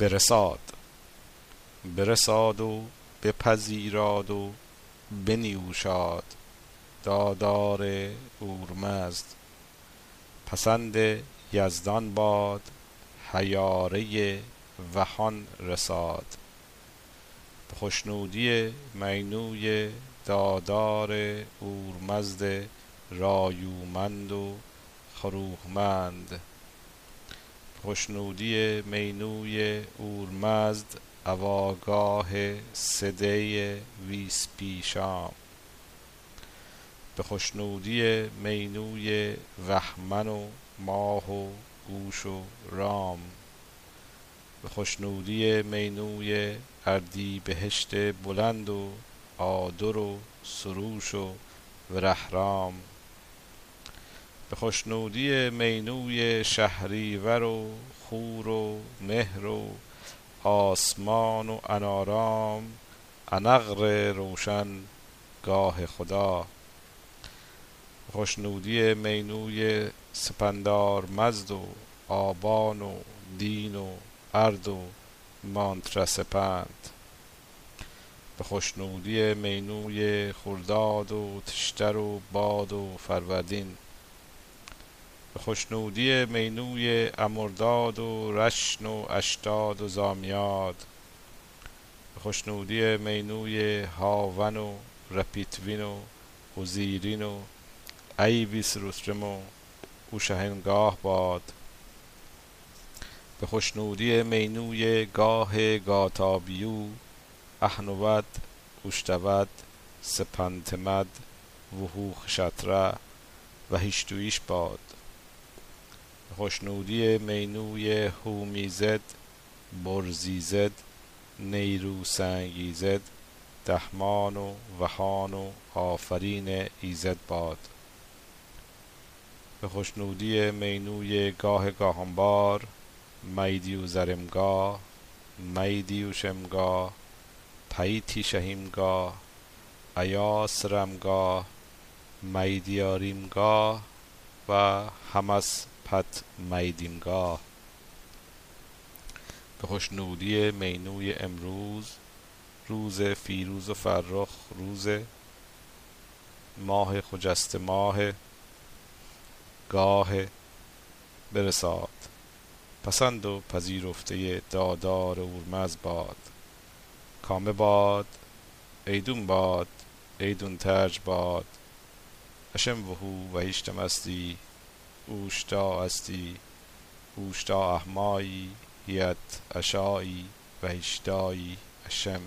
برساد برساد و بپذیراد و بنیوشاد دادار اورمزد پسند یزدان باد حیاره وهان رساد. به خوشنودی مینوی دادار اورمزد رایومند و خروهمند. خوشنودی مینوی اورمزد اواگاه سده ویسپیشام. به خوشنودی مینوی وهمن و ماه و گوش و رام. به خوشنودی مینوی اردی بهشت بلند و آدر و سروش و ورهرام به خوشنودی مینوی شهریور و خور و مهر و آسمان و انارام انقر روشن گاه خدا. خوشنودی مینوی سپندار مزد و آبان و دین و ارد و مانترسپند به خوشنودی مینوی خرداد و تشتر و باد و فروردین. خوشنودی مینوی امرداد و رشن و اشتاد و زامیاد. خوشنودی مینوی هاون و رپیتوین و وزیرین و ایویس روسترم و او شهنگاه باد. به خوشنودی مینوی گاه گاتابیو احنود اوشتود سپنتمد وهوخ شطره و هیشتویش باد. خوشنودی مینوی هومیزد برزیزد نیرو سنگیزد دهمان و وهان و آفرین ایزد باد. به خوشنودی مینوی گاه گاهنبار میدی و زرمگاه میدی و شمگاه پیتی شهیمگاه ایاس رمگاه میدیاریمگاه و همس پت میدینگاه. به خوشنودی مینوی امروز روز فیروز و فرخ روز ماه خجست ماه گاه برساد. پسند و پذیرفته دادار اورمز باد. کامه باد ایدون باد ایدون ترج باد. اشم وهو و هیشتم استی اوشتا استی اوشتا احمایی هیت اشایی و هیشتایی اشم.